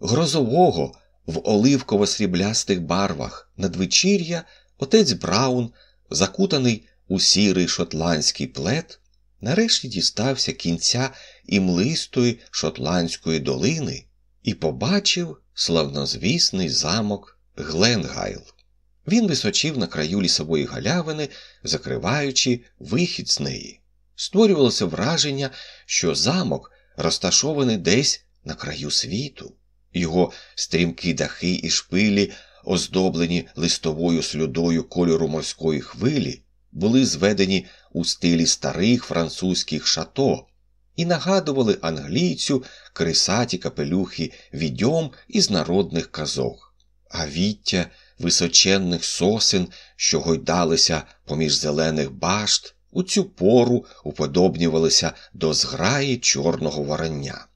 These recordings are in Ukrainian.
грозового в оливково-сріблястих барвах надвечір'я отець Браун, закутаний у сірий шотландський плед, нарешті дістався кінця імлистої шотландської долини і побачив славнозвісний замок Гленгайл. Він височив на краю лісової галявини, закриваючи вихід з неї. Створювалося враження, що замок розташований десь на краю світу. Його стрімкі дахи і шпилі, оздоблені листовою слюдою кольору морської хвилі, були зведені у стилі старих французьких шато і нагадували англійцю крисаті капелюхи відьом із народних казок, а віття височенних сосен, що гойдалися поміж зелених башт, у цю пору уподобнювалися до зграї чорного вороння.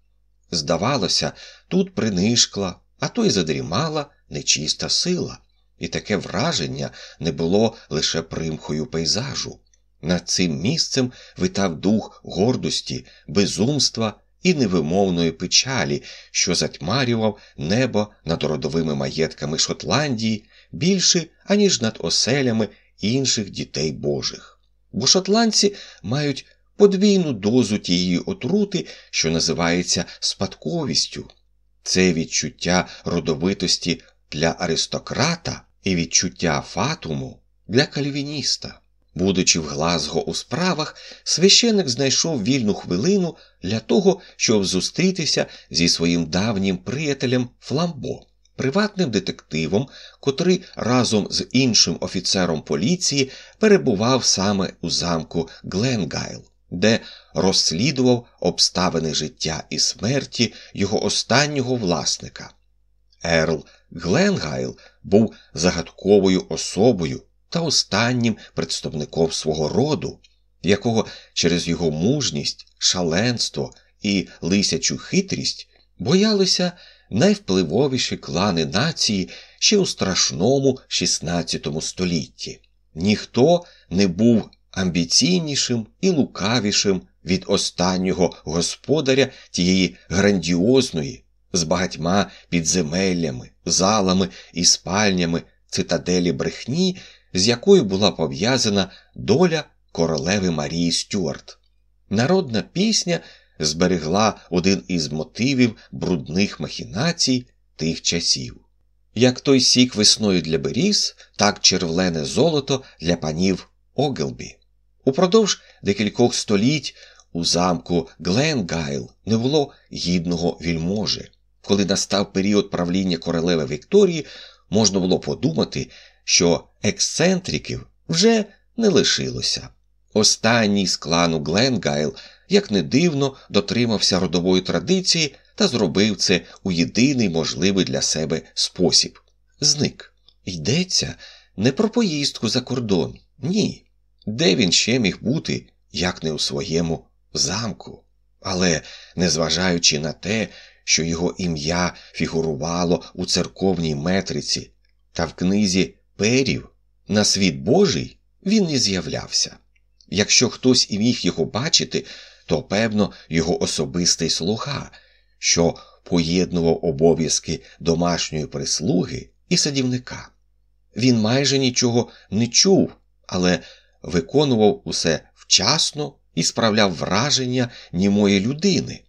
Здавалося, тут принишкла, а то й задрімала нечиста сила, і таке враження не було лише примхою пейзажу. Над цим місцем витав дух гордості, безумства і невимовної печалі, що затьмарював небо над родовими маєтками Шотландії більше, аніж над оселями інших дітей Божих. Бо шотландці мають подвійну дозу тієї отрути, що називається спадковістю. Це відчуття родовитості для аристократа і відчуття фатуму для кальвініста. Будучи в Глазго у справах, священик знайшов вільну хвилину для того, щоб зустрітися зі своїм давнім приятелем Фламбо, приватним детективом, котрий разом з іншим офіцером поліції перебував саме у замку Гленгайл де розслідував обставини життя і смерті його останнього власника. Ерл Гленгайл був загадковою особою та останнім представником свого роду, якого через його мужність, шаленство і лисячу хитрість боялися найвпливовіші клани нації ще у страшному XVI столітті. Ніхто не був амбіційнішим і лукавішим від останнього господаря тієї грандіозної, з багатьма підземеллями, залами і спальнями цитаделі брехні, з якою була пов'язана доля королеви Марії Стюарт. Народна пісня зберегла один із мотивів брудних махінацій тих часів. Як той сік весною для беріз, так червлене золото для панів Огелбі. Упродовж декількох століть у замку Гленгайл не було гідного вільможи. Коли настав період правління королеви Вікторії, можна було подумати, що ексцентриків вже не лишилося. Останній з клану Гленгайл, як не дивно, дотримався родової традиції та зробив це у єдиний можливий для себе спосіб. Зник. Йдеться не про поїздку за кордон, ні. Де він ще міг бути, як не у своєму замку? Але, незважаючи на те, що його ім'я фігурувало у церковній метриці та в книзі перів, на світ Божий він не з'являвся. Якщо хтось і міг його бачити, то певно його особистий слуга, що поєднував обов'язки домашньої прислуги і садівника. Він майже нічого не чув, але виконував усе вчасно і справляв враження німої людини,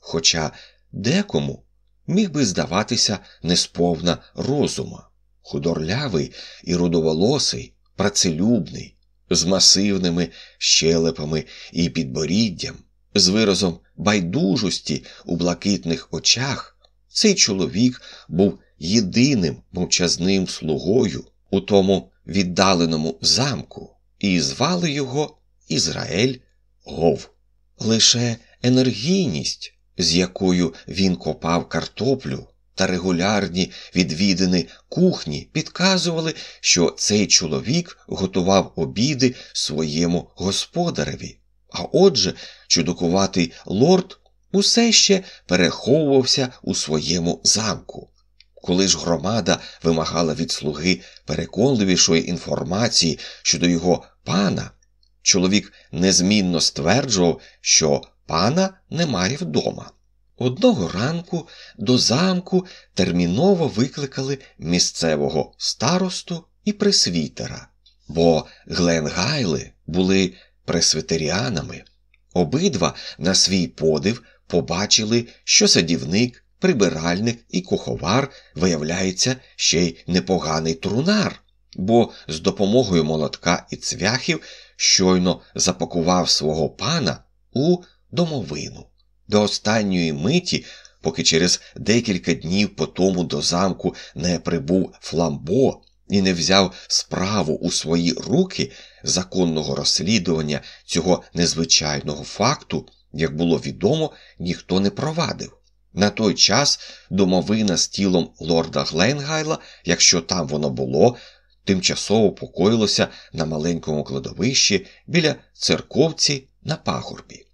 хоча декому міг би здаватися несповна розума, худорлявий і рудоволосий, працелюбний, з масивними щелепами і підборіддям, з виразом байдужості у блакитних очах, цей чоловік був єдиним мовчазним слугою у тому віддаленому замку і звали його Ізраїль Гов. Лише енергійність, з якою він копав картоплю, та регулярні відвідини кухні підказували, що цей чоловік готував обіди своєму господареві. А отже, чудокуватий лорд усе ще переховувався у своєму замку. Коли ж громада вимагала від слуги переконливішої інформації щодо його пана, чоловік незмінно стверджував, що пана немає вдома. Одного ранку до замку терміново викликали місцевого старосту і пресвітера, бо Гленгайли були пресвітеріанами. Обидва на свій подив побачили, що садівник, прибиральник і куховар виявляється ще й непоганий трунар, бо з допомогою молотка і цвяхів щойно запакував свого пана у домовину. До останньої миті, поки через декілька днів по тому до замку не прибув Фламбо і не взяв справу у свої руки законного розслідування цього незвичайного факту, як було відомо, ніхто не провадив. На той час домовина з тілом лорда Гленгайла, якщо там воно було, тимчасово покоїлося на маленькому кладовищі біля церковці на пагорбі.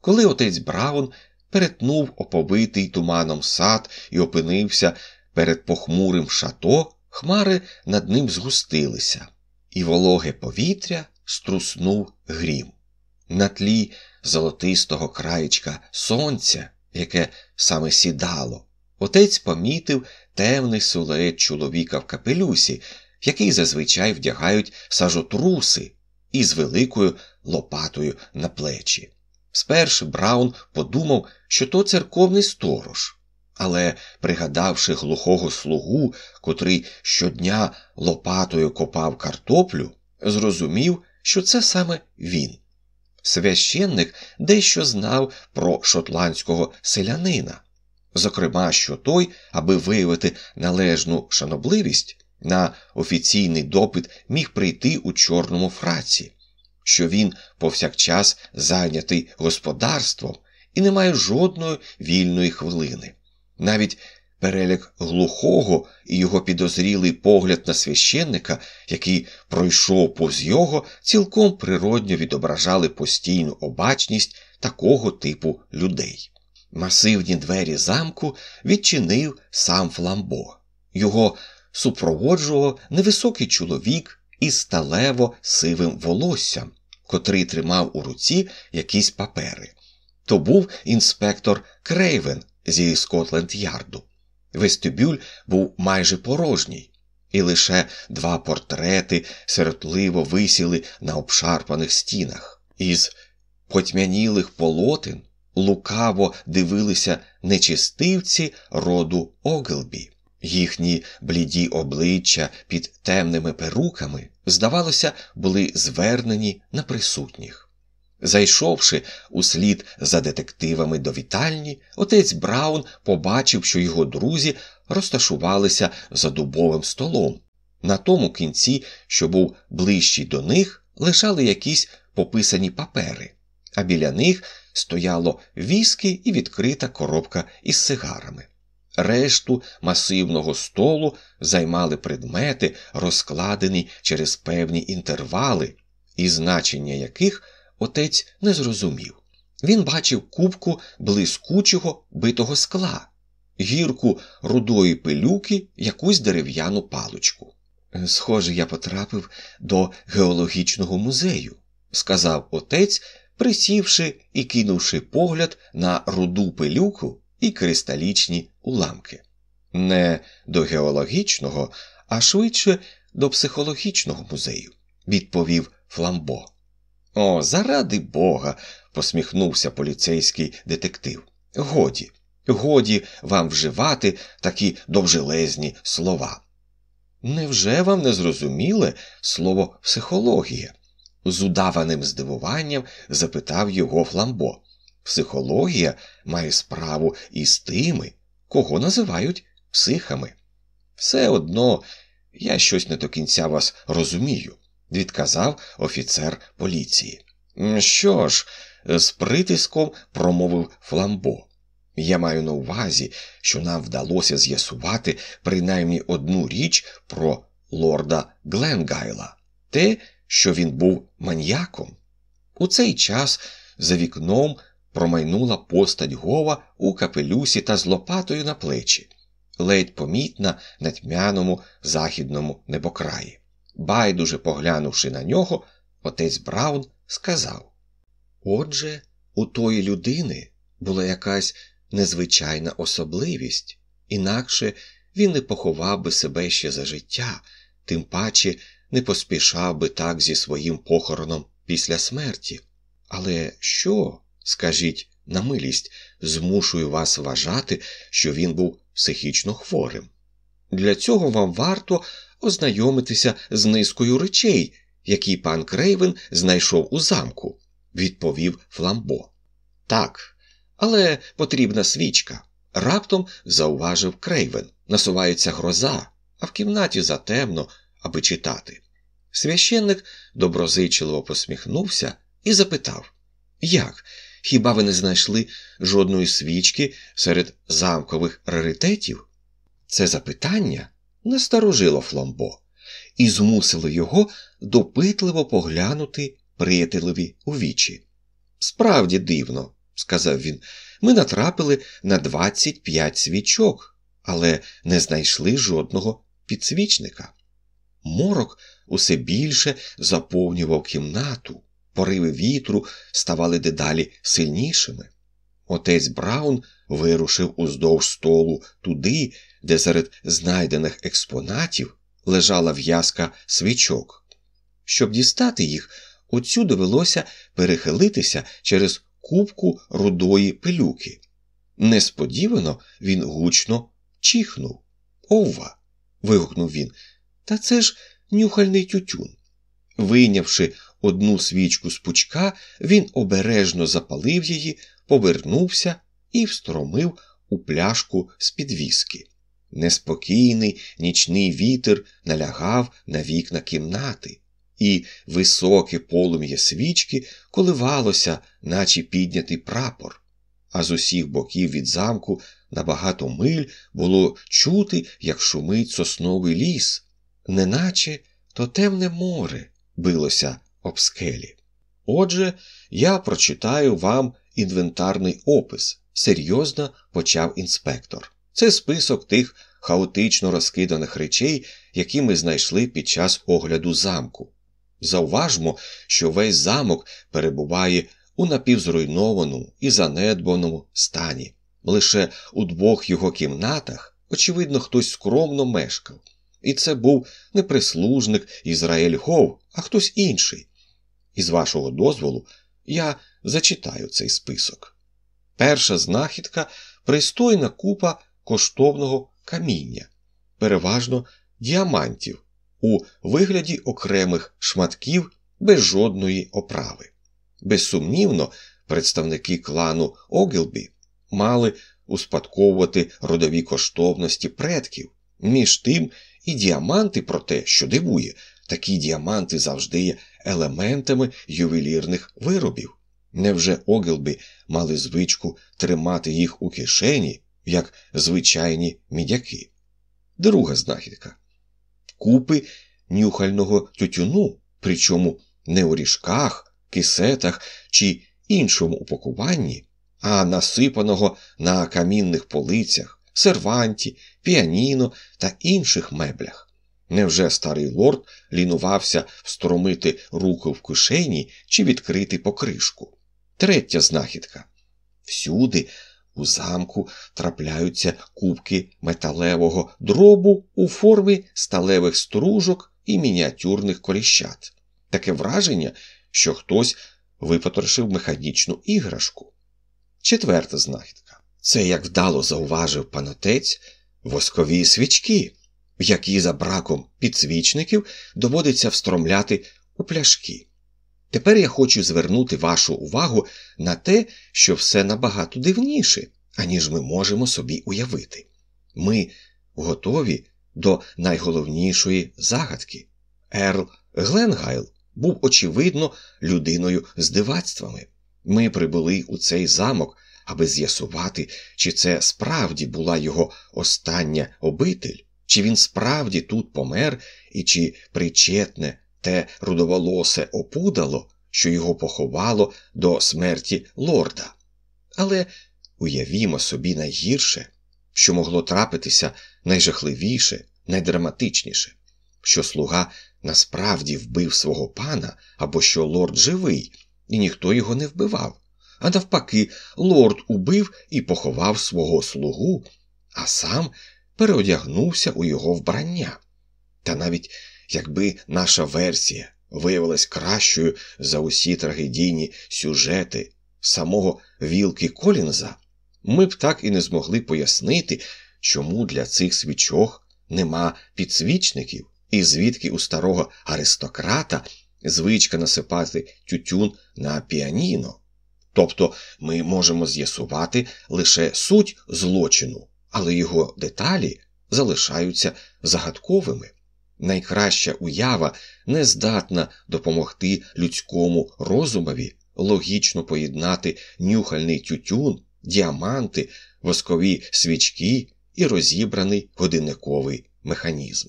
Коли отець Браун перетнув оповитий туманом сад і опинився перед похмурим шато, хмари над ним згустилися, і вологе повітря струснув грім. На тлі золотистого краєчка сонця, яке саме сідало, отець помітив темний силует чоловіка в капелюсі, який зазвичай вдягають сажотруси, із великою лопатою на плечі. Спершу Браун подумав, що то церковний сторож, але, пригадавши глухого слугу, котрий щодня лопатою копав картоплю, зрозумів, що це саме він. Священник дещо знав про шотландського селянина, зокрема, що той, аби виявити належну шанобливість, на офіційний допит міг прийти у чорному фраці що він повсякчас зайнятий господарством і не має жодної вільної хвилини. Навіть перелік глухого і його підозрілий погляд на священника, який пройшов повз його, цілком природньо відображали постійну обачність такого типу людей. Масивні двері замку відчинив сам Фламбо. Його супроводжував невисокий чоловік із сталево сивим волоссям, котрий тримав у руці якісь папери. То був інспектор Крейвен зі Скотленд Ярду. Вестибюль був майже порожній, і лише два портрети сиротливо висіли на обшарпаних стінах. Із потьмянілих полотен лукаво дивилися нечистивці роду Огелбі. Їхні бліді обличчя під темними перуками, здавалося, були звернені на присутніх. Зайшовши услід за детективами до вітальні, отець Браун побачив, що його друзі розташувалися за дубовим столом. На тому кінці, що був ближчий до них, лежали якісь пописані папери, а біля них стояло віскі і відкрита коробка із сигарами. Решту масивного столу займали предмети, розкладені через певні інтервали, і значення яких отець не зрозумів. Він бачив кубку блискучого битого скла, гірку рудої пилюки, якусь дерев'яну паличку. Схоже, я потрапив до геологічного музею, сказав отець, присівши і кинувши погляд на руду пилюку і кристалічні уламки. Не до геологічного, а швидше до психологічного музею, відповів Фламбо. О, заради бога. посміхнувся поліцейський детектив. Годі, годі вам вживати такі довжелезні слова. Невже вам не зрозуміле слово психологія? з удаваним здивуванням запитав його Фламбо. Психологія має справу із тими, кого називають психами. Все одно я щось не до кінця вас розумію, відказав офіцер поліції. Що ж, з притиском промовив Фламбо. Я маю на увазі, що нам вдалося з'ясувати принаймні одну річ про лорда Гленгайла те, що він був маньяком. У цей час за вікном промайнула постать Гова у капелюсі та з лопатою на плечі, ледь помітна на тьмяному західному небокраї. Байдуже поглянувши на нього, отець Браун сказав: Отже, у тої людини була якась незвичайна особливість, інакше він не поховав би себе ще за життя, тим паче не поспішав би так зі своїм похороном після смерті. Але що, скажіть на милість, змушує вас вважати, що він був психічно хворим? Для цього вам варто ознайомитися з низкою речей, які пан Крейвен знайшов у замку, відповів Фламбо. Так, але потрібна свічка. Раптом зауважив Крейвен. Насувається гроза, а в кімнаті затемно, аби читати. Священник доброзичливо посміхнувся і запитав Як? Хіба ви не знайшли жодної свічки серед замкових раритетів? Це запитання насторожило Фламбо і змусило його допитливо поглянути приятелеві у вічі. Справді дивно, сказав він, ми натрапили на 25 свічок, але не знайшли жодного підсвічника. Морок усе більше заповнював кімнату, пориви вітру ставали дедалі сильнішими. Отець Браун вирушив уздовж столу туди, де серед знайдених експонатів лежала в'язка свічок. Щоб дістати їх, отцю довелося перехилитися через кубку рудої пилюки. Несподівано він гучно чихнув. Ова. вигукнув він. Та це ж нюхальний тютюн. Вийнявши одну свічку з пучка, він обережно запалив її, повернувся і встромив у пляшку з підвіски. Неспокійний нічний вітер налягав на вікна кімнати, і високе полум'я свічки коливалося, наче піднятий прапор, а з усіх боків від замку на багато миль було чути, як шумить сосновий ліс, неначе то темне море билося об скелі. Отже, я прочитаю вам інвентарний опис, серйозно почав інспектор. Це список тих хаотично розкиданих речей, які ми знайшли під час огляду замку. Зауважмо, що весь замок перебуває у напівзруйнованому і занедбаному стані. Лише у двох його кімнатах, очевидно, хтось скромно мешкав. І це був не прислужник Ізраїль Гов, а хтось інший. І з вашого дозволу я зачитаю цей список. Перша знахідка пристойна купа коштовного каміння, переважно діамантів, у вигляді окремих шматків без жодної оправи. Безсумнівно, представники клану Огілбі мали успадковувати родові коштовності предків. Між тим і діаманти про те, що дивує, такі діаманти завжди є елементами ювелірних виробів. Невже Огілбі мали звичку тримати їх у кишені, як звичайні мідяки? Друга знахідка купи нюхального тютюну, причому не у ріжках, кисетах чи іншому упакуванні, а насипаного на камінних полицях, серванті, піаніно та інших меблях. Невже старий лорд лінувався встромити руку в кишені чи відкрити покришку? Третя знахідка. Всюди у замку трапляються кубки металевого дробу у формі сталевих стружок і мініатюрних коліщат. Таке враження, що хтось випотрошив механічну іграшку. Четверта знахідка. Це, як вдало зауважив панотець, воскові свічки, які за браком підсвічників доводиться встромляти у пляшки. Тепер я хочу звернути вашу увагу на те, що все набагато дивніше, аніж ми можемо собі уявити. Ми готові до найголовнішої загадки. Ерл Гленгайл був, очевидно, людиною з дивацтвами. Ми прибули у цей замок, аби з'ясувати, чи це справді була його остання обитель, чи він справді тут помер, і чи причетне те рудоволосе опудало, що його поховало до смерті лорда. Але уявімо собі найгірше, що могло трапитися найжахливіше, найдраматичніше, що слуга насправді вбив свого пана або що лорд живий, і ніхто його не вбивав. А навпаки, лорд убив і поховав свого слугу, а сам переодягнувся у його вбрання. Та навіть якби наша версія виявилась кращою за усі трагедійні сюжети самого Вілки Колінза, ми б так і не змогли пояснити, чому для цих свічок нема підсвічників, і звідки у старого аристократа звичка насипати тютюн на піаніно. Тобто ми можемо з'ясувати лише суть злочину, але його деталі залишаються загадковими. Найкраща уява не здатна допомогти людському розумові логічно поєднати нюхальний тютюн, діаманти, воскові свічки і розібраний годинниковий механізм.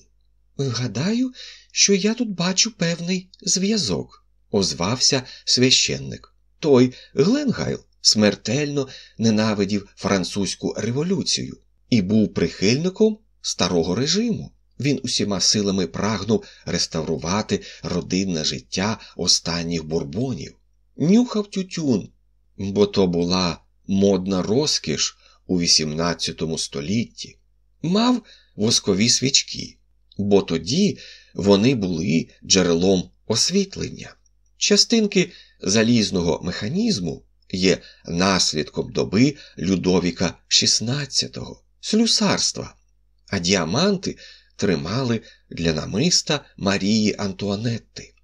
Гадаю, що я тут бачу певний зв'язок, озвався священник. Той Гленгайл смертельно ненавидів французьку революцію і був прихильником старого режиму. Він усіма силами прагнув реставрувати родинне життя останніх бурбонів, нюхав тютюн, бо то була модна розкіш у XVIII столітті, мав воскові свічки, бо тоді вони були джерелом освітлення. Частинки залізного механізму є наслідком доби Людовіка XVI, слюсарства, а діаманти тримали для намиста Марії Антуанетти.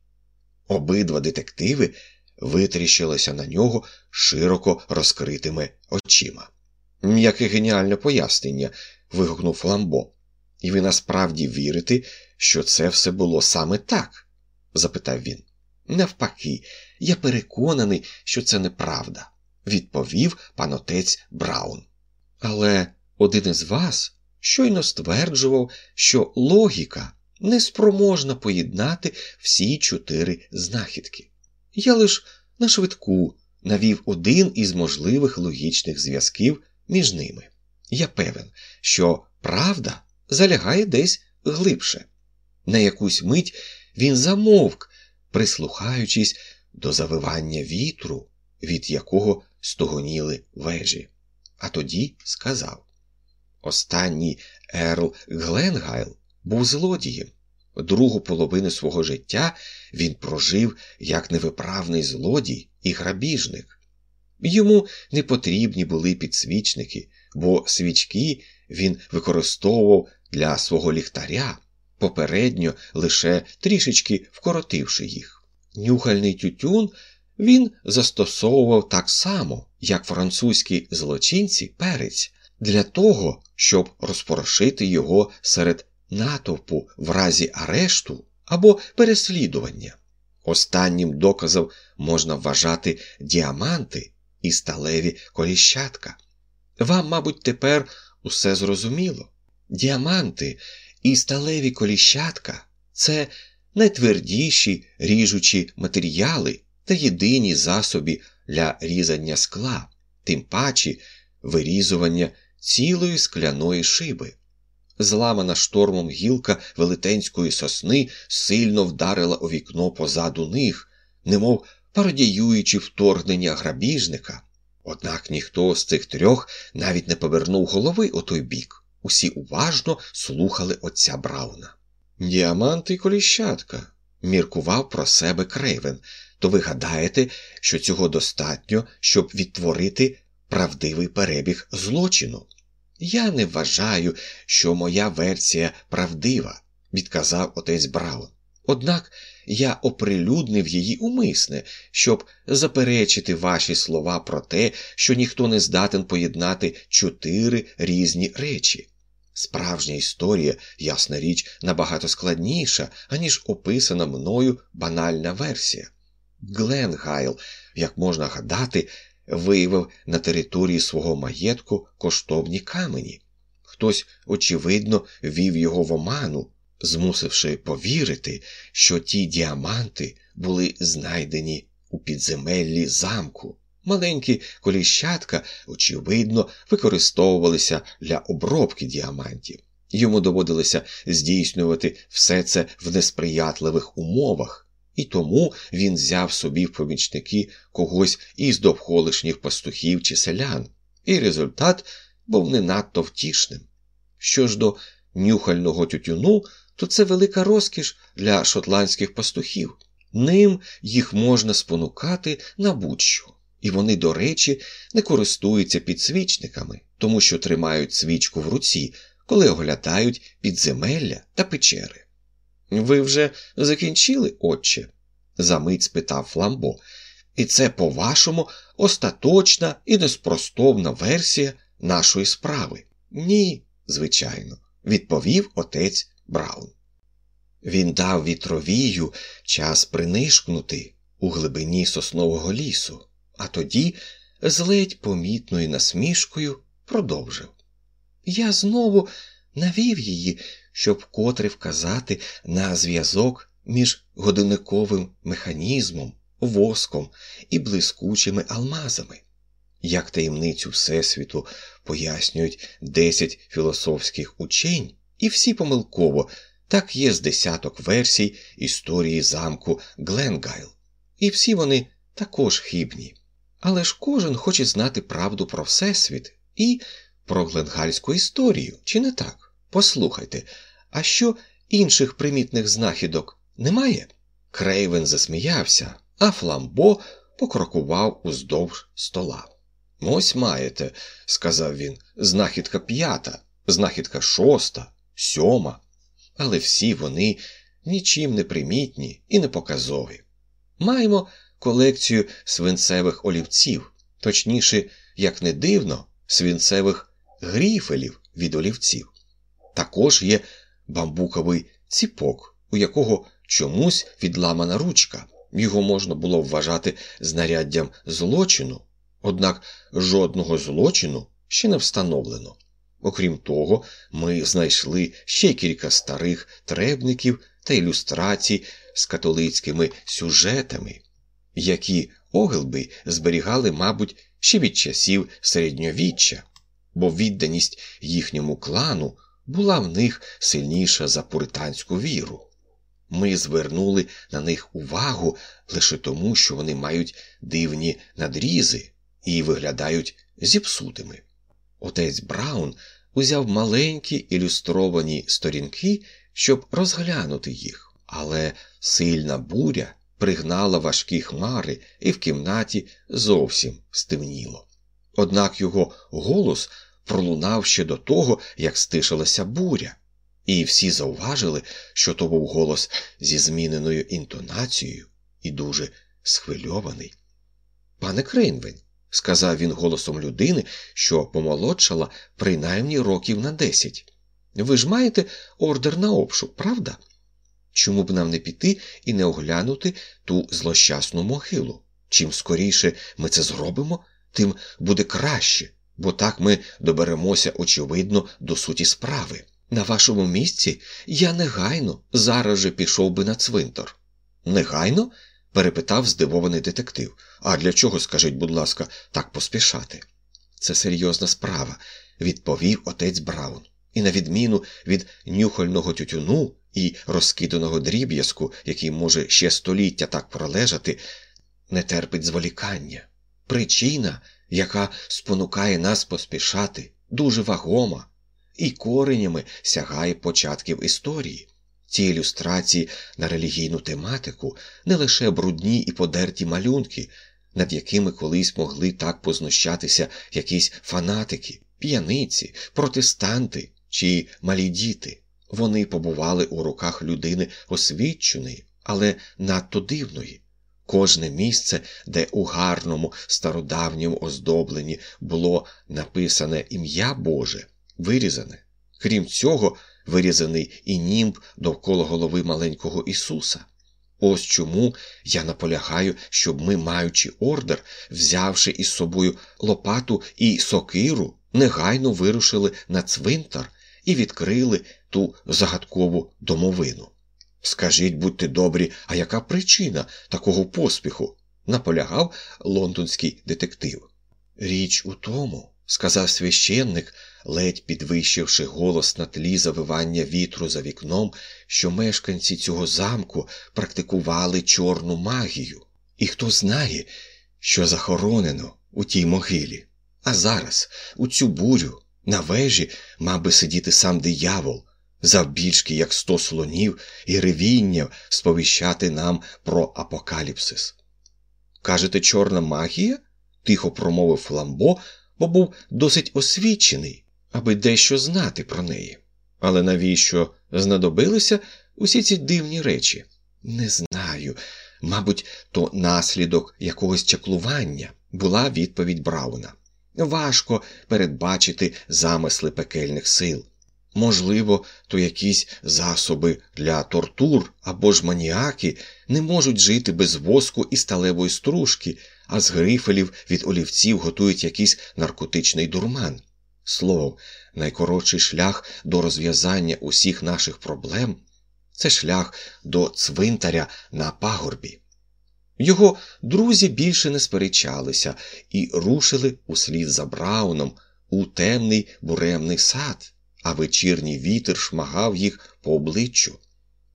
Обидва детективи витріщилися на нього широко розкритими очима. Яке геніальне пояснення. вигукнув Фламбо. І ви насправді вірите, що це все було саме так? запитав він. Навпаки, я переконаний, що це неправда, відповів панотець Браун. Але один із вас щойно стверджував, що логіка неспроможна поєднати всі чотири знахідки. Я лиш на швидку навів один із можливих логічних зв'язків між ними. Я певен, що правда залягає десь глибше. На якусь мить він замовк, прислухаючись до завивання вітру, від якого стугоніли вежі, а тоді сказав Останній Ерл Гленгайл був злодієм. Другу половину свого життя він прожив як невиправний злодій і грабіжник. Йому не потрібні були підсвічники, бо свічки він використовував для свого ліхтаря, попередньо лише трішечки вкоротивши їх. Нюхальний тютюн він застосовував так само, як французькі злочинці перець, для того, щоб розпорошити його серед натовпу в разі арешту або переслідування. Останнім доказом можна вважати діаманти і сталеві коліщатка. Вам, мабуть, тепер усе зрозуміло. Діаманти і сталеві коліщатка це найтвердіші ріжучі матеріали та єдині засоби для різання скла, тим паче вирізування цілої скляної шиби. Зламана штормом гілка велетенської сосни сильно вдарила у вікно позаду них, немов пародіюючи вторгнення грабіжника. Однак ніхто з цих трьох навіть не повернув голови у той бік. Усі уважно слухали отця Брауна. Діаманти і коліщатка, міркував про себе Крейвен, то ви гадаєте, що цього достатньо, щоб відтворити правдивий перебіг злочину? Я не вважаю, що моя версія правдива, відказав отець Браун. Однак я оприлюднив її умисне, щоб заперечити ваші слова про те, що ніхто не здатен поєднати чотири різні речі. Справжня історія, ясна річ, набагато складніша, аніж описана мною банальна версія. Гленгайл, як можна гадати, виявив на території свого маєтку коштовні камені. Хтось, очевидно, вів його в оману, змусивши повірити, що ті діаманти були знайдені у підземеллі замку. Маленькі коліщатка, очевидно, використовувалися для обробки діамантів. Йому доводилося здійснювати все це в несприятливих умовах, і тому він взяв собі в помічники когось із довколишніх пастухів чи селян, і результат був не надто втішним. Що ж до нюхального тютюну, то це велика розкіш для шотландських пастухів. Ним їх можна спонукати на будь-що. І вони, до речі, не користуються підсвічниками, тому що тримають свічку в руці, коли оглядають підземелля та печери. Ви вже закінчили, отче? замить спитав Фламбо. І це, по-вашому, остаточна і неспростовна версія нашої справи. Ні, звичайно, відповів отець Браун. Він дав вітровію час принишкнути у глибині соснового лісу, а тоді з ледь помітною насмішкою продовжив. Я знову навів її, щоб котре вказати на зв'язок між годинниковим механізмом, воском і блискучими алмазами. Як таємницю Всесвіту пояснюють десять філософських учень, і всі помилково, так є з десяток версій історії замку Гленгайл, і всі вони також хибні. Але ж кожен хоче знати правду про Всесвіт і про гленгальську історію, чи не так? Послухайте, а що інших примітних знахідок немає? Крейвен засміявся, а Фламбо покрокував уздовж стола. Ось маєте, сказав він, знахідка п'ята, знахідка шоста, сьома. Але всі вони нічим не примітні і не показові. Маємо колекцію свинцевих олівців, точніше, як не дивно, свинцевих гріфелів від олівців. Також є бамбуковий ціпок, у якого чомусь відламана ручка. Його можна було вважати знаряддям злочину, однак жодного злочину ще не встановлено. Окрім того, ми знайшли ще кілька старих требників та ілюстрацій з католицькими сюжетами, які Огелби зберігали, мабуть, ще від часів середньовіччя, бо відданість їхньому клану була в них сильніша за пуританську віру. Ми звернули на них увагу лише тому, що вони мають дивні надрізи і виглядають зіпсутими. Отець Браун узяв маленькі ілюстровані сторінки, щоб розглянути їх, але сильна буря пригнала важкі хмари і в кімнаті зовсім стемніло. Однак його голос пролунав ще до того, як стишилася буря, і всі зауважили, що то був голос зі зміненою інтонацією і дуже схвильований. Пане Крейнвень, сказав він голосом людини, що помолодшала принаймні років на десять. Ви ж маєте ордер на обшук, правда? Чому б нам не піти і не оглянути ту злощасну могилу? Чим скоріше ми це зробимо, тим буде краще, бо так ми доберемося, очевидно, до суті справи. На вашому місці я негайно зараз же пішов би на цвинтар. Негайно? перепитав здивований детектив. А для чого, скажіть, будь ласка, так поспішати? Це серйозна справа, відповів отець Браун. І, на відміну від нюхального тютюну і розкиданого дріб'язку, який може ще століття так пролежати, не терпить зволікання. Причина, яка спонукає нас поспішати, дуже вагома, і коренями сягає початків історії. Ці ілюстрації на релігійну тематику не лише брудні і подерті малюнки, над якими колись могли так познущатися якісь фанатики, п'яниці, протестанти чи малі діти. Вони побували у руках людини освіченої, але надто дивної. Кожне місце, де у гарному стародавньому оздобленні було написане ім'я Боже, вирізане. Крім цього, вирізаний і німб довкола голови маленького Ісуса. Ось чому я наполягаю, щоб ми, маючи ордер, взявши із собою лопату і сокиру, негайно вирушили на цвинтар і відкрили ту загадкову домовину. Скажіть, будьте добрі, а яка причина такого поспіху? наполягав лондонський детектив. Річ у тому, сказав священник, ледь підвищивши голос на тлі завивання вітру за вікном, що мешканці цього замку практикували чорну магію. І хто знає, що захоронено у тій могилі. А зараз, у цю бурю, на вежі мав би сидіти сам диявол, завбільшки, як сто слонів, і ревіння сповіщати нам про апокаліпсис. Кажете, чорна магія? тихо промовив Фламбо, бо був досить освічений, аби дещо знати про неї. Але навіщо знадобилися усі ці дивні речі? Не знаю. Мабуть, то наслідок якогось чаклування була відповідь Брауна. Важко передбачити замисли пекельних сил. Можливо, то якісь засоби для тортур або ж маніаки не можуть жити без воску і сталевої стружки, а з грифелів від олівців готують якийсь наркотичний дурман. Словом, найкоротший шлях до розв'язання усіх наших проблем це шлях до цвинтаря на пагорбі. Його друзі більше не сперечалися і рушили услід за Брауном у темний буремний сад, а вечірній вітер шмагав їх по обличчю.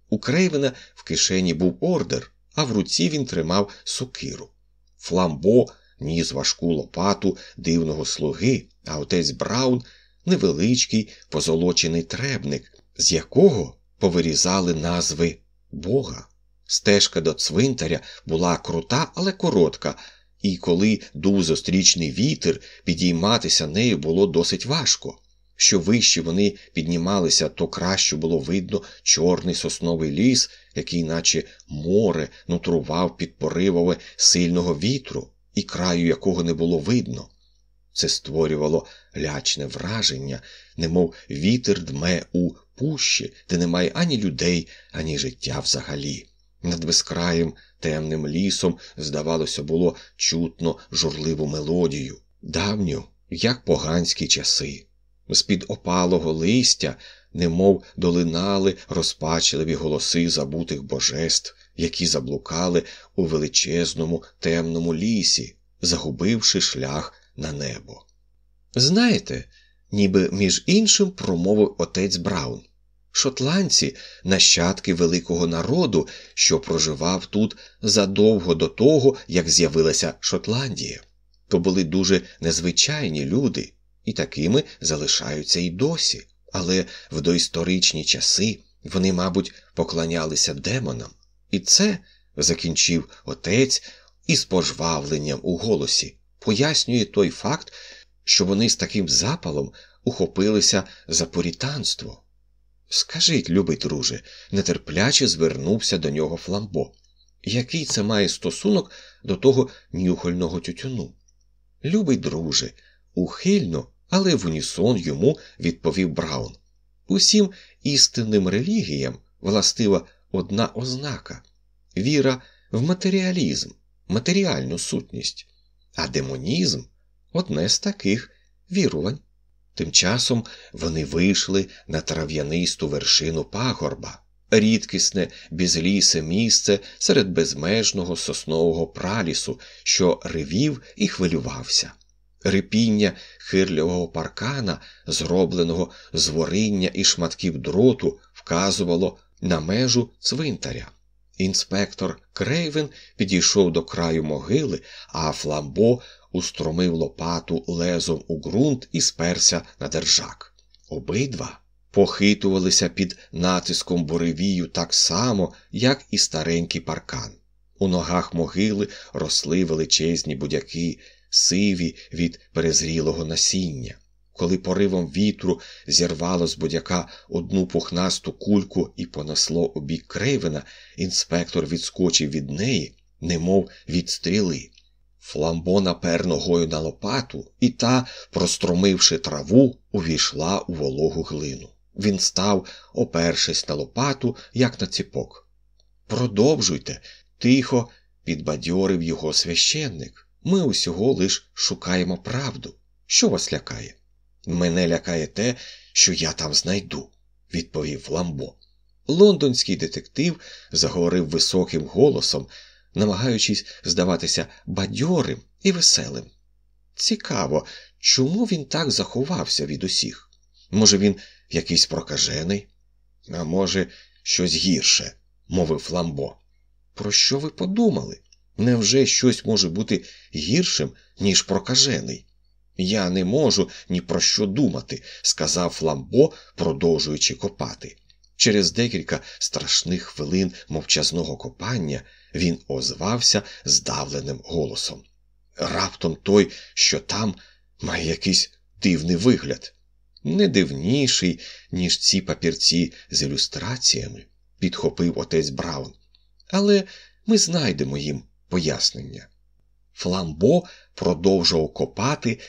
У Крейвена в кишені був ордер, а в руці він тримав сокиру. Фламбо ніс важку лопату дивного слуги, а отець Браун невеличкий позолочений требник, з якого повирізали назви Бога. Стежка до цвинтаря була крута, але коротка, і коли дув зустрічний вітер, підійматися нею було досить важко. Що вище вони піднімалися, то краще було видно чорний сосновий ліс, який, наче море, нутрував під поривами сильного вітру, і краю якого не було видно. Це створювало лячне враження, немов вітер дме у пущі, де немає ані людей, ані життя взагалі. Над безкраєм темним лісом, здавалося, було чутно журливу мелодію, давню, як поганські часи. З-під опалого листя, немов долинали розпачливі голоси забутих божеств, які заблукали у величезному темному лісі, загубивши шлях на небо. Знаєте, ніби між іншим промовив отець Браун. Шотландці нащадки великого народу, що проживав тут задовго до того, як з'явилася Шотландія. То були дуже незвичайні люди, і такими залишаються й досі. Але в доісторичні часи вони, мабуть, поклонялися демонам. І це, закінчив отець із пожвавленням у голосі, пояснює той факт, що вони з таким запалом ухопилися за порітанство. Скажіть, любий друже, нетерпляче звернувся до нього Фламбо. Який це має стосунок до того нюхольного тютюну? Любий друже, ухильно, але в унісон йому відповів Браун. Усім істинним релігіям властива одна ознака віра в матеріалізм, матеріальну сутність, а демонізм одне з таких вірувань. Тим часом вони вийшли на трав'янисту вершину пагорба, рідкісне безлісе місце серед безмежного соснового пралісу, що ревів і хвилювався. Рипіння хирлявого паркана, зробленого з вориння і шматків дроту, вказувало на межу цвинтаря. Інспектор Крейвен підійшов до краю могили, а Фламбо устромив лопату лезом у ґрунт і сперся на держак. Обидва похитувалися під натиском буревію так само, як і старенький паркан. У ногах могили росли величезні будяки, сиві від перезрілого насіння. Коли поривом вітру зірвало з будяка одну пухнасту кульку і понесло у бік Крейвена, інспектор відскочив від неї, немов від стріли. Фламбо напер ногою на лопату, і та, простромивши траву, увійшла у вологу глину. Він став, опершись на лопату, як на ціпок. Продовжуйте, тихо підбадьорив його священник. Ми усього лиш шукаємо правду. Що вас лякає? Мене лякає те, що я там знайду, відповів Ламбо. Лондонський детектив заговорив високим голосом, намагаючись здаватися бадьорим і веселим. Цікаво, чому він так заховався від усіх? Може, він якийсь прокажений? А може, щось гірше, мовив Ламбо. Про що ви подумали? Невже щось може бути гіршим, ніж прокажений? Я не можу ні про що думати, сказав Фламбо, продовжуючи копати. Через декілька страшних хвилин мовчазного копання він озвався здавленим голосом. Раптом той, що там, має якийсь дивний вигляд, не дивніший, ніж ці папірці з ілюстраціями, підхопив отець Браун. Але ми знайдемо їм пояснення. Фламбо продовжував копати,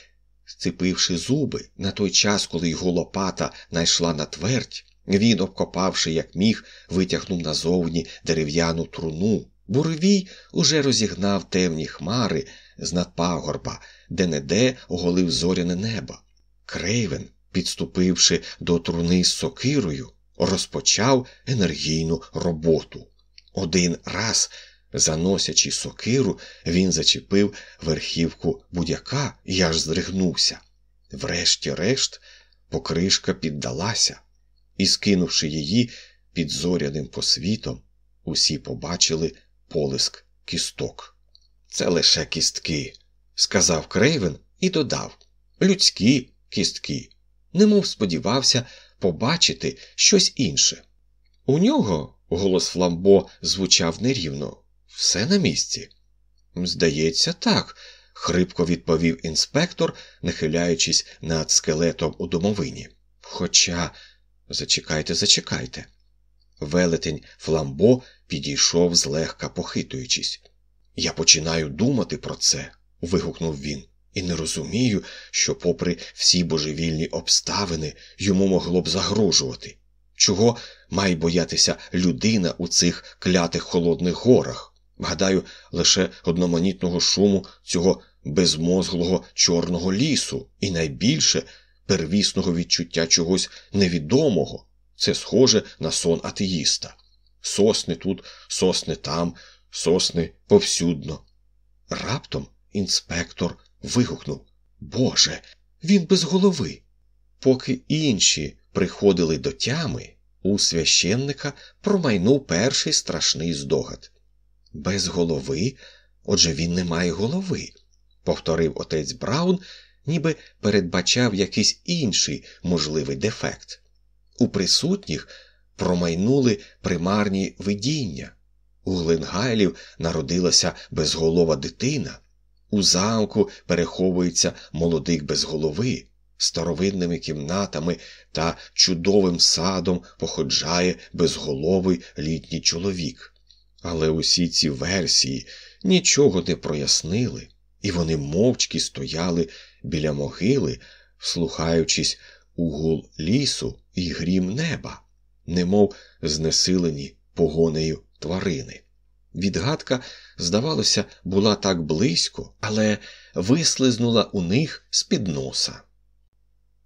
сцепивши зуби на той час, коли його лопата найшла на твердь, він, обкопавши, як міг, витягнув назовні дерев'яну труну. Буревій уже розігнав темні хмари з надпагорба, де неде оголив зоряне небо. Крейвен, підступивши до труни з сокирою, розпочав енергійну роботу. Один раз, заносячи сокиру, він зачепив верхівку будяка і аж здригнувся. Врешті-решт, покришка піддалася, і, скинувши її під зоряним посвітом, усі побачили полиск кісток. Це лише кістки, сказав Крейвен і додав людські кістки, немов сподівався побачити щось інше. У нього голос Фламбо звучав нерівно. Все на місці. Здається, так, хрипко відповів інспектор, нахиляючись над скелетом у домовині. Хоча, зачекайте, зачекайте. Велетень Фламбо підійшов злегка похитуючись. Я починаю думати про це, вигукнув він, і не розумію, що, попри всі божевільні обставини, йому могло б загрожувати. Чого має боятися людина у цих клятих холодних горах? Гадаю, лише одноманітного шуму цього безмозглого чорного лісу, і найбільше первісного відчуття чогось невідомого. Це схоже на сон атеїста. Сосни тут, сосни там, сосни повсюдно. Раптом інспектор вигукнув Боже, він без голови. Поки інші приходили до тями, у священника промайнув перший страшний здогад. Без голови, отже, він не має голови, повторив отець Браун, ніби передбачав якийсь інший можливий дефект. У присутніх промайнули примарні видіння. У Гленгайлів народилася безголова дитина, у замку переховується молодик без голови старовинними кімнатами та чудовим садом походжає безголовий літній чоловік. Але усі ці версії нічого не прояснили, і вони мовчки стояли біля могили, вслухаючись у гул лісу і грім неба, немов знесилені погонею тварини. Відгадка, здавалося, була так близько, але вислизнула у них з під носа.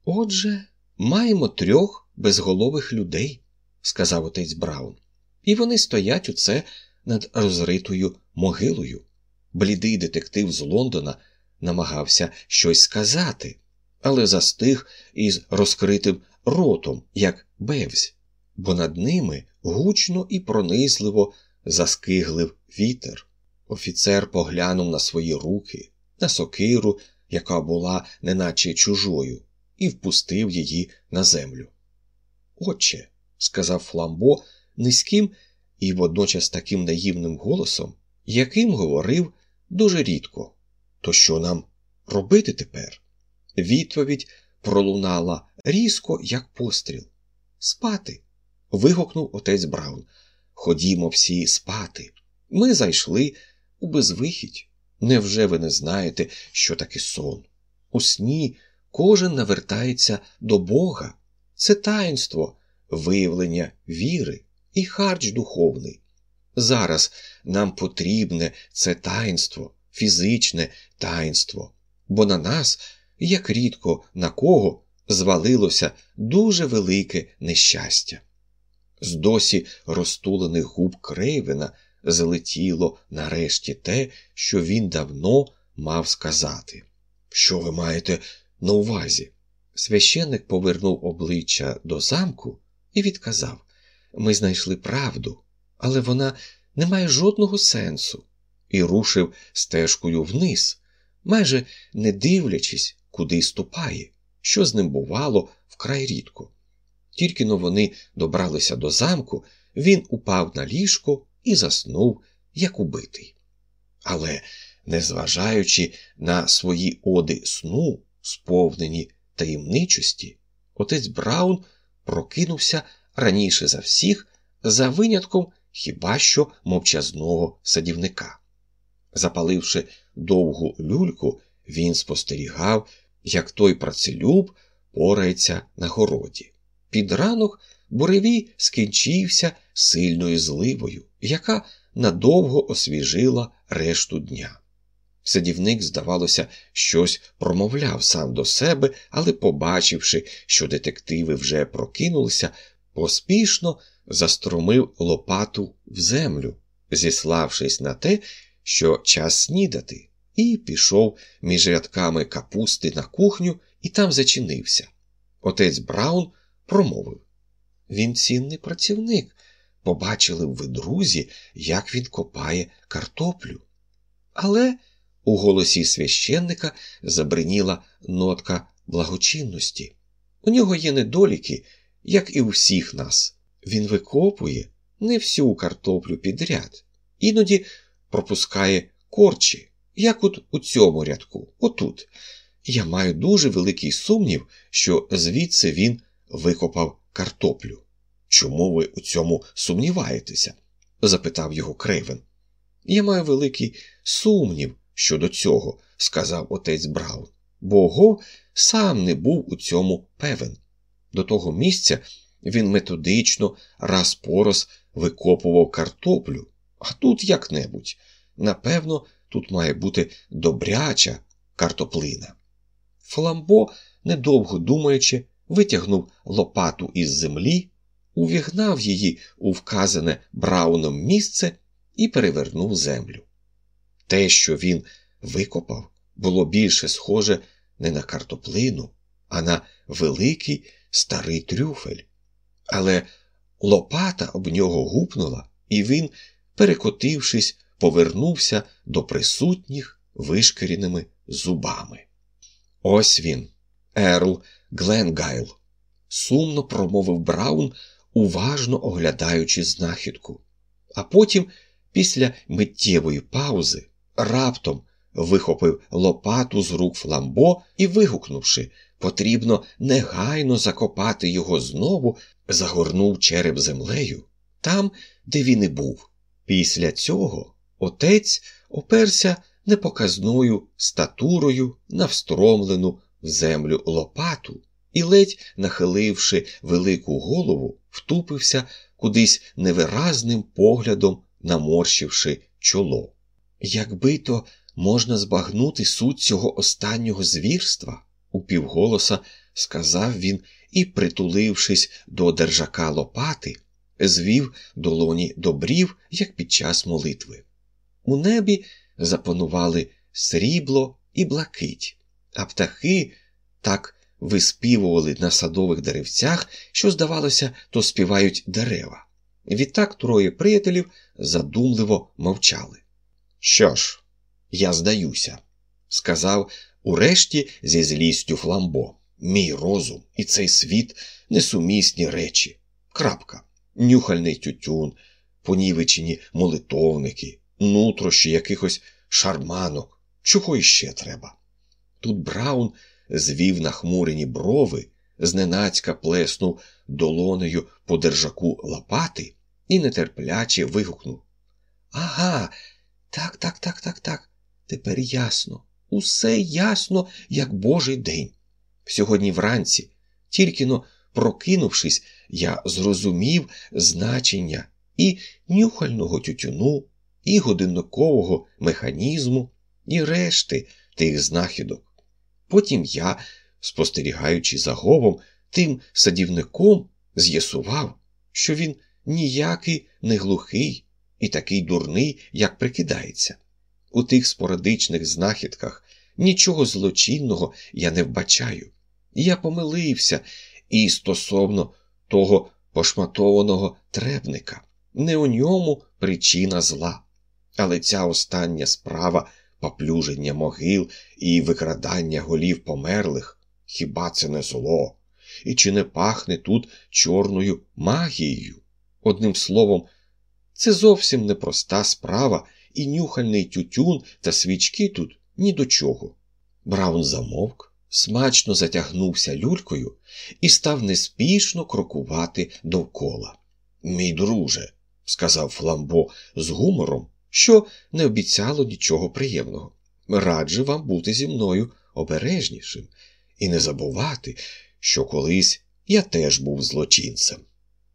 Отже, маємо трьох безголових людей, сказав отець Браун, і вони стоять оце над розритою могилою. Блідий детектив з Лондона намагався щось сказати, але застиг із розкритим ротом, як бевсь, бо над ними гучно і пронизливо заскиглив вітер. Офіцер поглянув на свої руки, на сокиру, яка була неначе чужою і впустив її на землю. Отче, сказав Фламбо низьким і водночас таким наївним голосом, яким говорив дуже рідко. То що нам робити тепер? Відповідь пролунала різко, як постріл. Спати. вигукнув отець Браун. Ходімо всі спати. Ми зайшли у безвихідь. Невже ви не знаєте, що таке сон? У сні кожен навертається до Бога. Це таїнство, виявлення віри і харч духовний. Зараз нам потрібне це таїнство, фізичне таїнство, бо на нас, як рідко на кого, звалилося дуже велике нещастя. З досі розтулених губ Крейвена залетіло нарешті те, що він давно мав сказати. Що ви маєте на увазі? Священник повернув обличчя до замку і відказав Ми знайшли правду, але вона не має жодного сенсу, і рушив стежкою вниз, майже не дивлячись, куди ступає, що з ним бувало вкрай рідко. Тільки но вони добралися до замку, він упав на ліжко і заснув, як убитий. Але, незважаючи на свої оди сну, сповнені таємничості, отець Браун прокинувся раніше за всіх, за винятком хіба що мовчазного садівника. Запаливши довгу люльку, він спостерігав, як той працелюб порається на городі. Під ранок буревій скінчився сильною зливою, яка надовго освіжила решту дня. Садівник, здавалося, щось промовляв сам до себе, але, побачивши, що детективи вже прокинулися, поспішно застромив лопату в землю, зіславшись на те, що час снідати, і пішов між рядками капусти на кухню і там зачинився. Отець Браун промовив Він цінний працівник. Побачили б ви, друзі, як він копає картоплю. Але у голосі священника забриніла нотка благочинності. У нього є недоліки, як і у всіх нас. Він викопує не всю картоплю підряд, іноді пропускає корчі, як от у цьому рядку, отут. Я маю дуже великий сумнів, що звідси він викопав картоплю. Чому ви у цьому сумніваєтеся? запитав його Крейвен. Я маю великий сумнів щодо цього, сказав отець Браун, бо Гов сам не був у цьому певен. До того місця він методично раз по раз викопував картоплю, а тут як-небудь. Напевно, тут має бути добряча картоплина. Фламбо, недовго думаючи, витягнув лопату із землі, увігнав її у вказане Брауном місце і перевернув землю. Те, що він викопав, було більше схоже не на картоплину, а на великий старий трюфель. Але лопата об нього гупнула, і він, перекотившись, повернувся до присутніх вишкіреними зубами. Ось він, Ерл Гленгайл, сумно промовив Браун, уважно оглядаючи знахідку. А потім, після миттєвої паузи, раптом вихопив лопату з рук фламбо і, вигукнувши, потрібно негайно закопати його знову, загорнув череп землею там, де він і був. Після цього отець оперся непоказною статурою на встромлену в землю лопату і, ледь нахиливши велику голову, втупився кудись невиразним поглядом, наморщивши чоло. Якби то можна збагнути суть цього останнього звірства, упівголоса сказав він і, притулившись до держака лопати, звів долоні добрів, як під час молитви. У небі запанували срібло і блакить, а птахи так виспівували на садових деревцях, що, здавалося, то співають дерева. Відтак троє приятелів задумливо мовчали. Що ж, я здаюся, сказав урешті зі злістю Фламбо. Мій розум і цей світ несумісні речі. Крапка. Нюхальний тютюн, понівечені молитовники, нутрощі якихось шарманок. Чого іще треба? Тут Браун звів нахмурені брови, зненацька плеснув долонею по держаку лопати і нетерпляче вигукнув. Ага, так, так, так, так, так. Тепер ясно. Усе ясно, як божий день. Сьогодні вранці, тільки но прокинувшись, я зрозумів значення і нюхального тютюну, і годинникового механізму, і решти тих знахідок. Потім я, спостерігаючи за говом, тим садівником, з'ясував, що він ніякий не глухий і такий дурний, як прикидається. У тих спорадичних знахідках нічого злочинного я не вбачаю. Я помилився і стосовно того пошматованого требника. Не у ньому причина зла. Але ця остання справа поплюження могил і викрадання голів померлих хіба це не зло? І чи не пахне тут чорною магією? Одним словом, це зовсім непроста справа, і нюхальний тютюн та свічки тут ні до чого. Браун замовк, смачно затягнувся люлькою і став неспішно крокувати довкола. Мій друже, сказав Фламбо з гумором, що не обіцяло нічого приємного. Раджу вам бути зі мною обережнішим і не забувати, що колись я теж був злочинцем.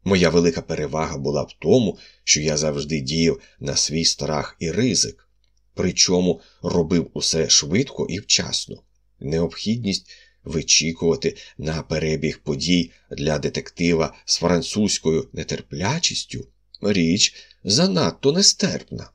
Моя велика перевага була в тому, що я завжди діяв на свій страх і ризик, причому робив усе швидко і вчасно. Необхідність вичікувати на перебіг подій для детектива з французькою нетерплячістю річ занадто нестерпна.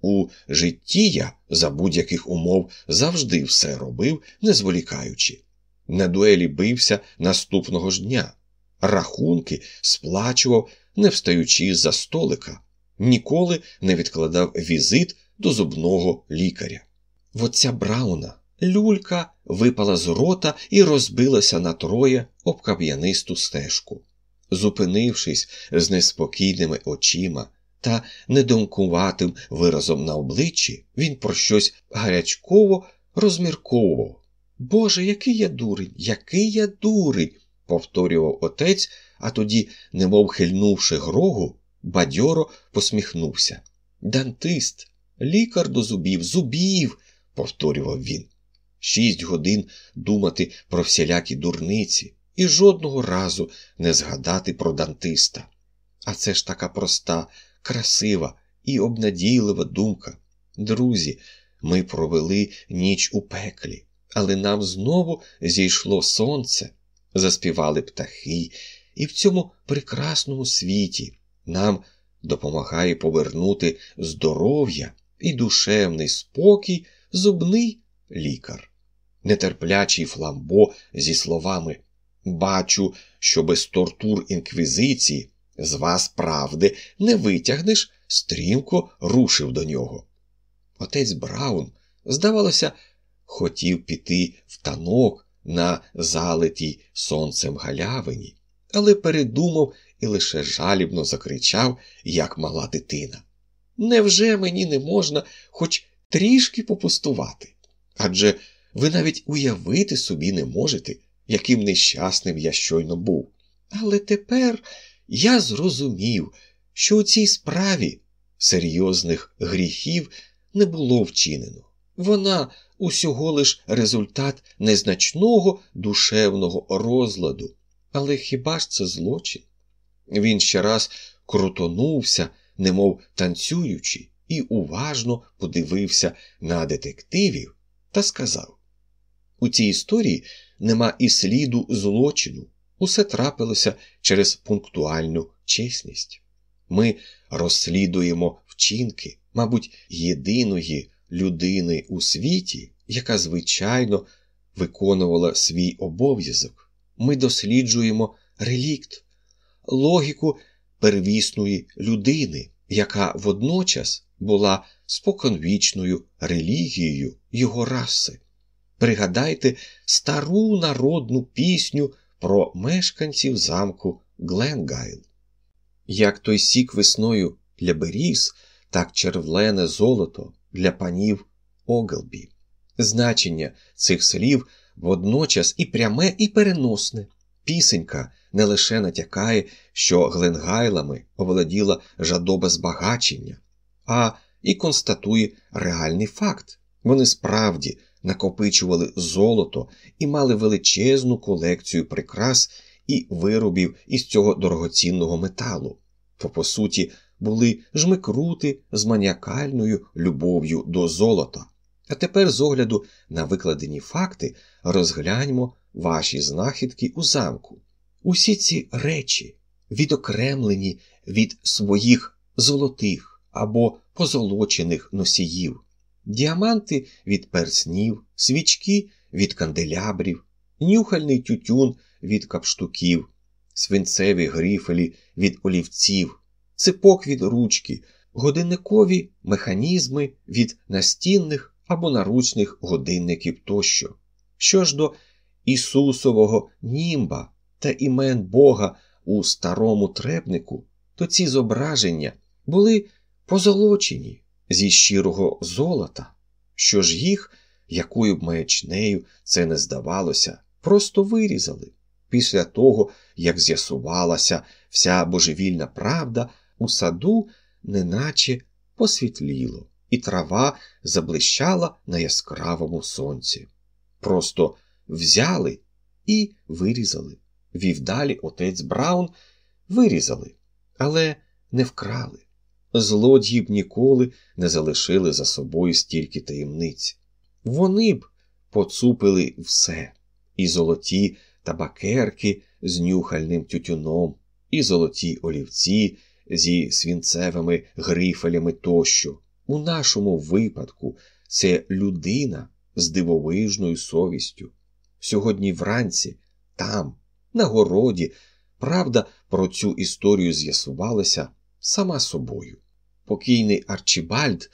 У житті я за будь-яких умов завжди все робив, не зволікаючи. На дуелі бився наступного ж дня, рахунки сплачував, не встаючи за столика, ніколи не відкладав візит до зубного лікаря. В отця Брауна люлька випала з рота і розбилася на троє об кам'янисту стежку. Зупинившись з неспокійними очима та недомкуватим виразом на обличчі, він про щось гарячково розмірковував. Боже, який я дурень, який я дурень, повторював отець, а тоді, немов хильнувши грогу, бадьоро посміхнувся. Дантист, лікар до зубів, зубів, повторював він. Шість годин думати про всілякі дурниці і жодного разу не згадати про дантиста. А це ж така проста, красива і обнадійлива думка. Друзі, ми провели ніч у пеклі, але нам знову зійшло сонце, заспівали птахи, і в цьому прекрасному світі нам допомагає повернути здоров'я і душевний спокій зубний лікар. Нетерплячий фламбо зі словами Бачу, що без тортур інквізиції з вас правди не витягнеш, стрімко рушив до нього. Отець Браун, здавалося, хотів піти в танок на залитій сонцем галявині, але передумав і лише жалібно закричав, як мала дитина. Невже мені не можна хоч трішки попустувати? Адже ви навіть уявити собі не можете, яким нещасним я щойно був. Але тепер я зрозумів, що у цій справі серйозних гріхів не було вчинено. Вона усього лиш результат незначного душевного розладу. Але хіба ж це злочин? Він ще раз крутонувся, немов танцюючи, і уважно подивився на детективів та сказав: У цій історії нема і сліду злочину. Усе трапилося через пунктуальну чесність. Ми розслідуємо вчинки, мабуть, єдиної людини у світі, яка звичайно виконувала свій обов'язок. Ми досліджуємо релікт, логіку первісної людини, яка водночас була споконвічною релігією його раси. Пригадайте стару народну пісню про мешканців замку Гленгайл. Як той сік весною для беріз, так червлене золото для панів Огелбі. Значення цих слів водночас і пряме, і переносне. Пісенька не лише натякає, що Гленгайлами оволоділа жадоба збагачення, а і констатує реальний факт. Вони справді накопичували золото і мали величезну колекцію прикрас і виробів із цього дорогоцінного металу. То, по суті, були жмикрути з маніакальною любов'ю до золота. А тепер, з огляду на викладені факти, розгляньмо ваші знахідки у замку. Усі ці речі відокремлені від своїх золотих або позолочених носіїв, діаманти від перснів, свічки від канделябрів, нюхальний тютюн від капштуків, свинцеві грифелі від олівців, ципок від ручки, годинникові механізми від настінних або наручних годинників тощо. Що ж до Ісусового німба та імен Бога у старому требнику, то ці зображення були позолочені зі щирого золота, що ж їх, якою б маячнею це не здавалося, просто вирізали. Після того, як з'ясувалася вся божевільна правда, у саду неначе посвітліло, і трава заблищала на яскравому сонці. Просто взяли і вирізали. Вів далі отець Браун вирізали, але не вкрали. Злодії б ніколи не залишили за собою стільки таємниць. Вони б поцупили все і золоті табакерки з нюхальним тютюном, і золоті олівці зі свінцевими грифелями тощо. У нашому випадку це людина з дивовижною совістю. Сьогодні вранці, там, на городі, правда про цю історію з'ясувалася сама собою. Покійний Арчібальд,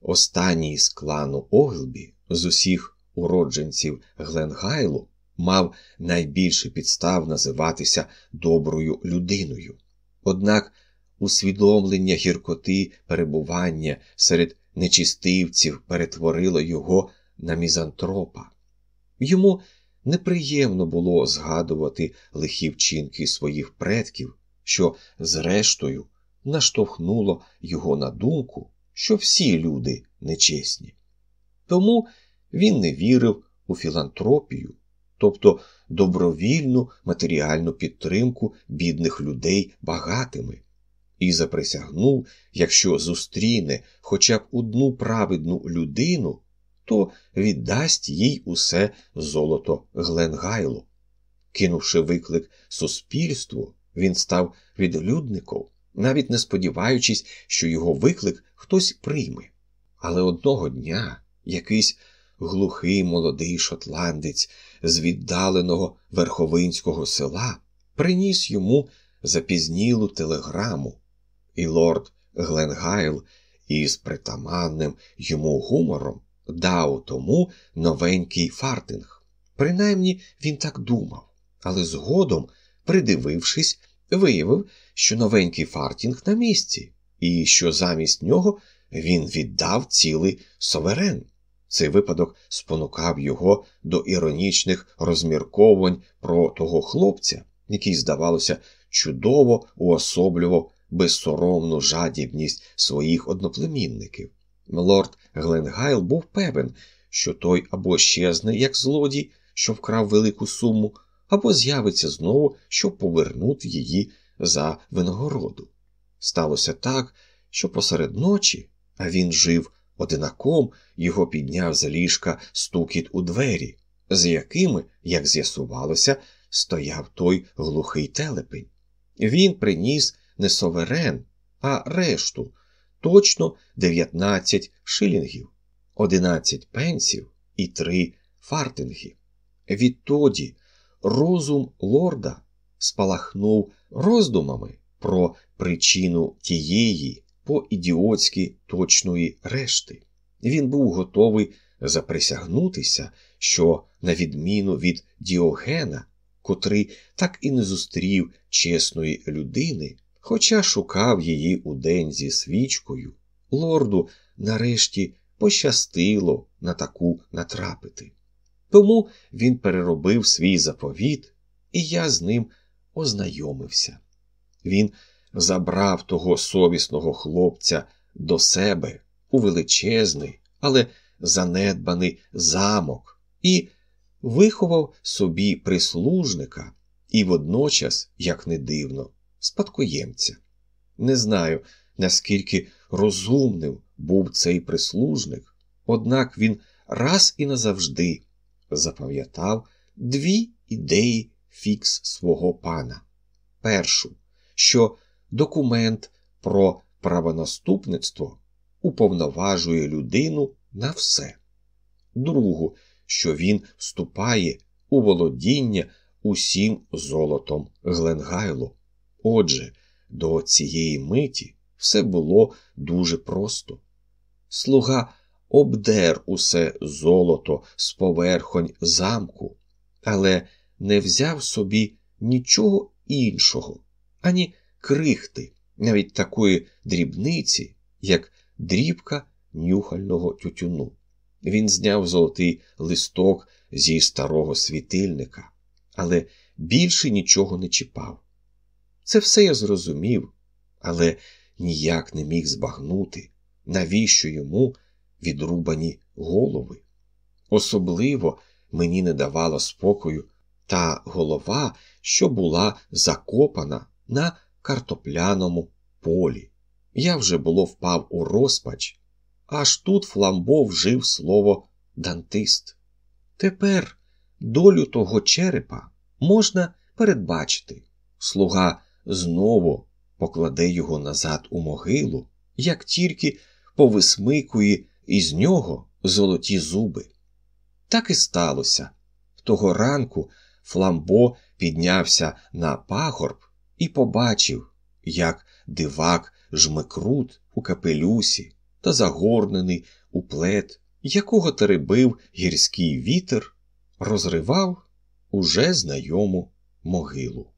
останній з клану Оглбі, з усіх уродженців Гленгайлу, мав найбільше підстав називатися доброю людиною. Однак усвідомлення гіркоти перебування серед нечистивців перетворило його на мізантропа. Йому неприємно було згадувати лихі вчинки своїх предків, що, зрештою, наштовхнуло його на думку, що всі люди нечесні. Тому він не вірив у філантропію, тобто добровільну матеріальну підтримку бідних людей багатими, і заприсягнув, якщо зустріне хоча б одну праведну людину, то віддасть їй усе золото Гленгайлу. Кинувши виклик суспільству, він став відлюдником, навіть не сподіваючись, що його виклик хтось прийме. Але одного дня якийсь глухий молодий шотландець з віддаленого верховинського села приніс йому запізнілу телеграму, і лорд Гленгайл із притаманним йому гумором дав тому новенький фартинг. Принаймні він так думав, але згодом, придивившись, виявив, що новенький фартінг на місці, і що замість нього він віддав цілий соверен. Цей випадок спонукав його до іронічних розмірковань про того хлопця, який, здавалося, чудово уособлював безсоромну жадібність своїх одноплемінників. Лорд Гленгайл був певен, що той або щезне, як злодій, що вкрав велику суму, або з'явиться знову, щоб повернути її за винагороду. Сталося так, що посеред ночі, а він жив одинаком, його підняв з ліжка стукіт у двері, за якими, як з'ясувалося, стояв той глухий телепень. Він приніс не соверен, а решту точно 19 шилінгів, 11 пенсів і 3 фартинги. Відтоді розум лорда спалахнув роздумами про причину тієї по ідіотськи точної решти. Він був готовий заприсягнутися, що, на відміну від Діогена, котрий так і не зустрів чесної людини, хоча шукав її удень зі свічкою, лорду нарешті пощастило на таку натрапити. Тому він переробив свій заповіт, і я з ним ознайомився. Він забрав того совісного хлопця до себе у величезний, але занедбаний замок і виховав собі прислужника і водночас, як не дивно, спадкоємця. Не знаю, наскільки розумним був цей прислужник, однак він раз і назавжди запам'ятав дві ідеї фікс свого пана. Першу, що документ про правонаступництво уповноважує людину на все. Другу, що він вступає у володіння усім золотом Гленгайлу. Отже, до цієї миті все було дуже просто. Слуга обдер усе золото з поверхонь замку, але не взяв собі нічого іншого, ані крихти, навіть такої дрібниці, як дрібка нюхального тютюну. Він зняв золотий листок зі старого світильника, але більше нічого не чіпав. Це все я зрозумів, але ніяк не міг збагнути, навіщо йому відрубані голови. Особливо мені не давала спокою та голова, що була закопана на картопляному полі. Я вже було впав у розпач, аж тут Фламбо вжив слово дантист. Тепер долю того черепа можна передбачити. Слуга знову покладе його назад у могилу, як тільки повисмикує із нього золоті зуби. Так і сталося. Того ранку Фламбо піднявся на пагорб і побачив, як дивак жмекрут у капелюсі та загорнений у плед, якого теребив гірський вітер, розривав уже знайому могилу.